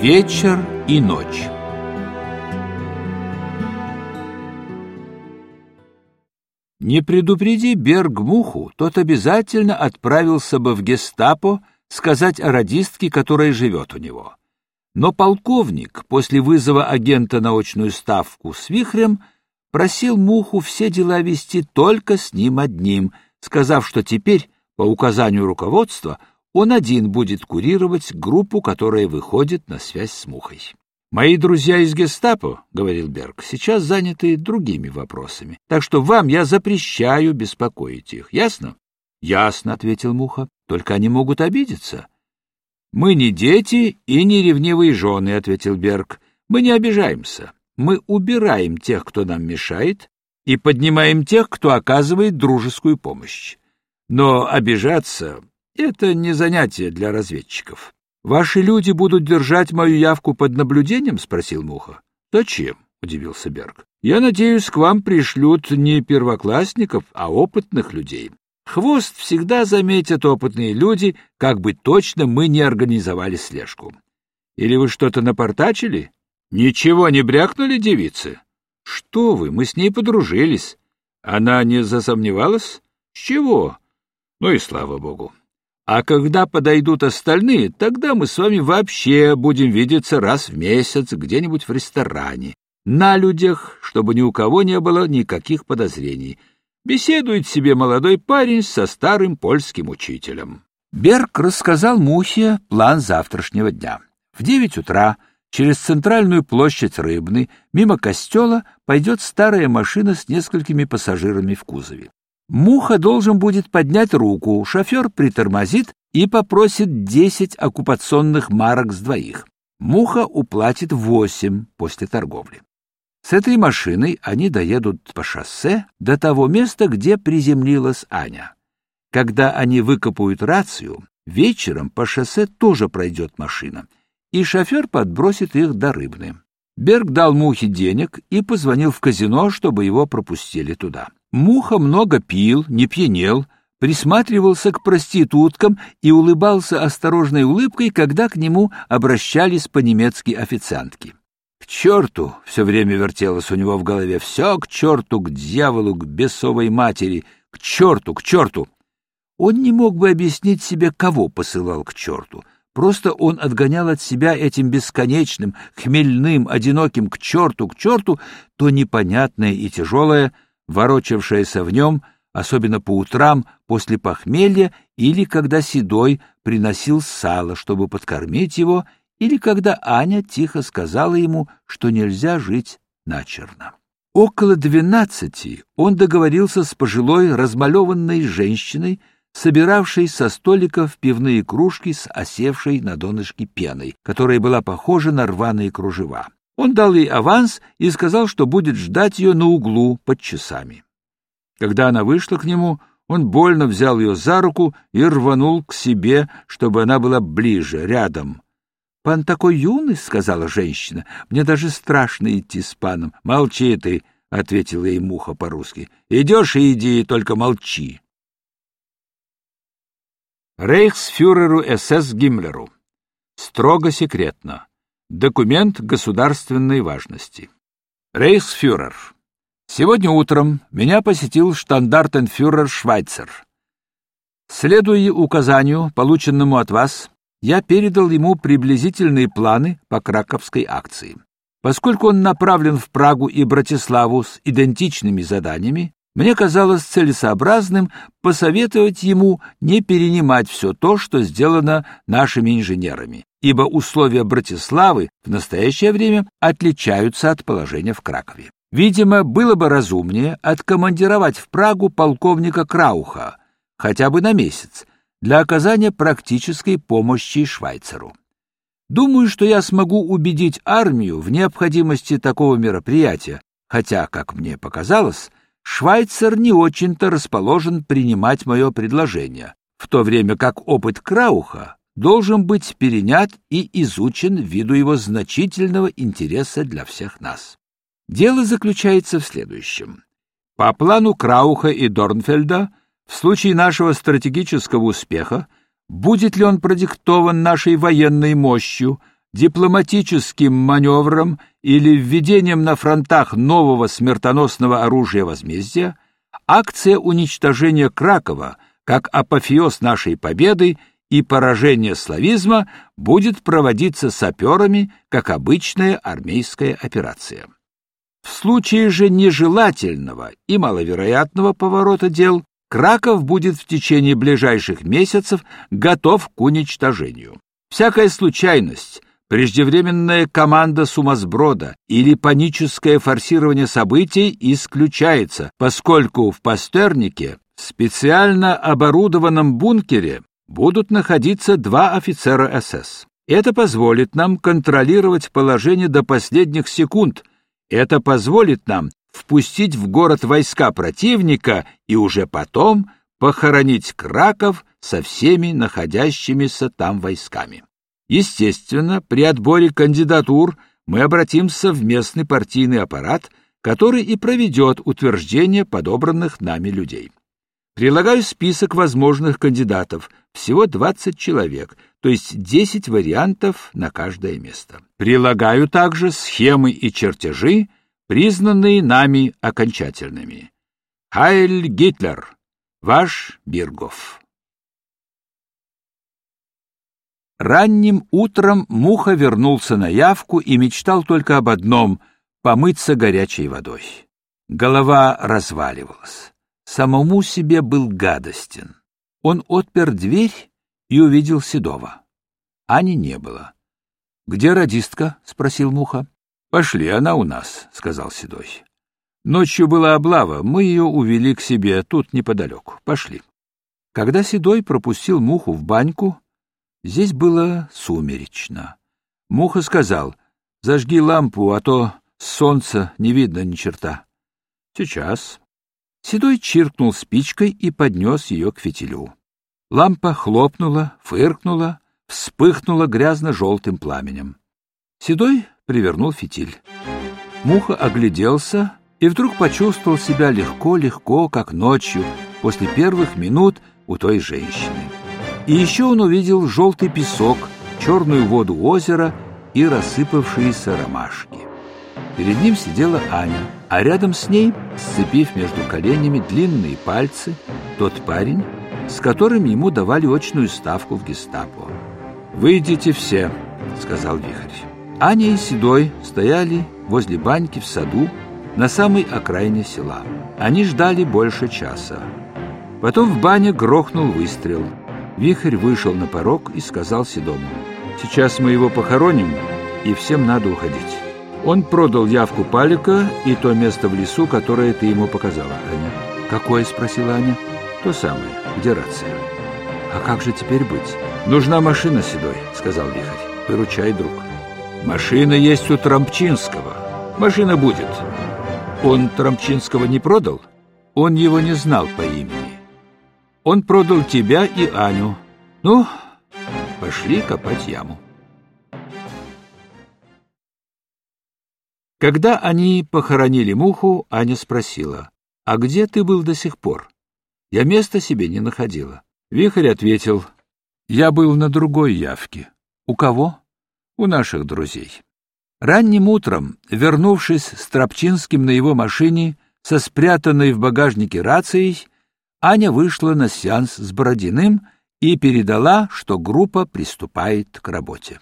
Вечер и ночь Не предупреди Берг муху, тот обязательно отправился бы в гестапо сказать о радистке, которая живет у него. Но полковник после вызова агента на очную ставку с вихрем просил муху все дела вести только с ним одним, сказав, что теперь, по указанию руководства, он один будет курировать группу, которая выходит на связь с мухой. Мои друзья из гестапо, говорил Берг, сейчас заняты другими вопросами. Так что вам я запрещаю беспокоить их. Ясно? Ясно, ответил Муха. Только они могут обидеться. Мы не дети и не ревнивые жены, ответил Берг. Мы не обижаемся. Мы убираем тех, кто нам мешает, и поднимаем тех, кто оказывает дружескую помощь. Но обижаться — это не занятие для разведчиков. Ваши люди будут держать мою явку под наблюдением? спросил Муха. Зачем? удивился Берг. Я надеюсь, к вам пришлют не первоклассников, а опытных людей. Хвост всегда заметят опытные люди, как бы точно мы не организовали слежку. Или вы что-то напортачили? Ничего не брякнули девицы? Что вы, мы с ней подружились. Она не засомневалась? С чего? Ну и слава богу. А когда подойдут остальные, тогда мы с вами вообще будем видеться раз в месяц где-нибудь в ресторане, на людях, чтобы ни у кого не было никаких подозрений. Беседует себе молодой парень со старым польским учителем. Берг рассказал Мухе план завтрашнего дня. В девять утра через центральную площадь Рыбны мимо костела пойдет старая машина с несколькими пассажирами в кузове. Муха должен будет поднять руку, шофер притормозит и попросит десять оккупационных марок с двоих. Муха уплатит восемь после торговли. С этой машиной они доедут по шоссе до того места, где приземлилась Аня. Когда они выкопают рацию, вечером по шоссе тоже пройдет машина, и шофер подбросит их до Рыбны. Берг дал Мухе денег и позвонил в казино, чтобы его пропустили туда. Муха много пил, не пьянел, присматривался к проституткам и улыбался осторожной улыбкой, когда к нему обращались по-немецки официантки. К черту! Все время вертелось у него в голове. Все к черту, к дьяволу, к бесовой матери. К черту, к черту! Он не мог бы объяснить себе, кого посылал к черту. Просто он отгонял от себя этим бесконечным, хмельным, одиноким к черту, к черту то непонятное и тяжелое — ворочавшаяся в нем, особенно по утрам после похмелья или когда Седой приносил сало, чтобы подкормить его, или когда Аня тихо сказала ему, что нельзя жить начерно. Около двенадцати он договорился с пожилой размалеванной женщиной, собиравшей со столиков пивные кружки с осевшей на донышке пеной, которая была похожа на рваные кружева. Он дал ей аванс и сказал, что будет ждать ее на углу под часами. Когда она вышла к нему, он больно взял ее за руку и рванул к себе, чтобы она была ближе, рядом. — Пан такой юный, — сказала женщина, — мне даже страшно идти с паном. — Молчи ты, — ответила ей муха по-русски. — Идешь и иди, только молчи. Рейхсфюреру СС Гиммлеру. Строго секретно. Документ государственной важности. Рейхсфюрер. Сегодня утром меня посетил штандартенфюрер Швайцер. Следуя указанию, полученному от вас, я передал ему приблизительные планы по краковской акции. Поскольку он направлен в Прагу и Братиславу с идентичными заданиями, мне казалось целесообразным посоветовать ему не перенимать все то, что сделано нашими инженерами, ибо условия Братиславы в настоящее время отличаются от положения в Кракове. Видимо, было бы разумнее откомандировать в Прагу полковника Крауха, хотя бы на месяц, для оказания практической помощи Швайцеру. Думаю, что я смогу убедить армию в необходимости такого мероприятия, хотя, как мне показалось, Швайцер не очень-то расположен принимать мое предложение, в то время как опыт Крауха должен быть перенят и изучен ввиду его значительного интереса для всех нас. Дело заключается в следующем. По плану Крауха и Дорнфельда, в случае нашего стратегического успеха, будет ли он продиктован нашей военной мощью, дипломатическим маневром или введением на фронтах нового смертоносного оружия возмездия, акция уничтожения Кракова, как апофеоз нашей победы и поражение славизма, будет проводиться саперами, как обычная армейская операция. В случае же нежелательного и маловероятного поворота дел Краков будет в течение ближайших месяцев готов к уничтожению. Всякая случайность, преждевременная команда сумасброда или паническое форсирование событий исключается, поскольку в Пастернике, специально оборудованном бункере, будут находиться два офицера СС. Это позволит нам контролировать положение до последних секунд. Это позволит нам впустить в город войска противника и уже потом похоронить Краков со всеми находящимися там войсками. Естественно, при отборе кандидатур мы обратимся в местный партийный аппарат, который и проведет утверждение подобранных нами людей. Прилагаю список возможных кандидатов, всего 20 человек, то есть 10 вариантов на каждое место. Прилагаю также схемы и чертежи, признанные нами окончательными. Хайль Гитлер, ваш Биргов. Ранним утром Муха вернулся на явку и мечтал только об одном — помыться горячей водой. Голова разваливалась. Самому себе был гадостен. Он отпер дверь и увидел Седова. Ани не было. — Где радистка? — спросил Муха. — Пошли, она у нас, — сказал Седой. Ночью была облава, мы ее увели к себе тут неподалеку. Пошли. Когда Седой пропустил Муху в баньку, Здесь было сумеречно. Муха сказал, «Зажги лампу, а то солнца не видно ни черта». «Сейчас». Седой чиркнул спичкой и поднес ее к фитилю. Лампа хлопнула, фыркнула, вспыхнула грязно-желтым пламенем. Седой привернул фитиль. Муха огляделся и вдруг почувствовал себя легко-легко, как ночью, после первых минут у той женщины. И еще он увидел желтый песок, черную воду озера и рассыпавшиеся ромашки. Перед ним сидела Аня, а рядом с ней, сцепив между коленями длинные пальцы, тот парень, с которым ему давали очную ставку в гестапо. «Выйдите все», — сказал Вихрь. Аня и Седой стояли возле баньки в саду на самой окраине села. Они ждали больше часа. Потом в бане грохнул выстрел — Вихрь вышел на порог и сказал Седому, «Сейчас мы его похороним, и всем надо уходить». Он продал явку Палика и то место в лесу, которое ты ему показала, Аня. «Какое?» — спросила Аня. «То самое, где рация». «А как же теперь быть?» «Нужна машина, Седой», — сказал Вихрь. «Выручай, друг». «Машина есть у Трампчинского. Машина будет». «Он Трампчинского не продал?» Он его не знал по имени. Он продал тебя и Аню. Ну, пошли копать яму. Когда они похоронили муху, Аня спросила, «А где ты был до сих пор?» «Я места себе не находила». Вихрь ответил, «Я был на другой явке». «У кого?» «У наших друзей». Ранним утром, вернувшись с Тропчинским на его машине, со спрятанной в багажнике рацией, Аня вышла на сеанс с Бородиным и передала, что группа приступает к работе.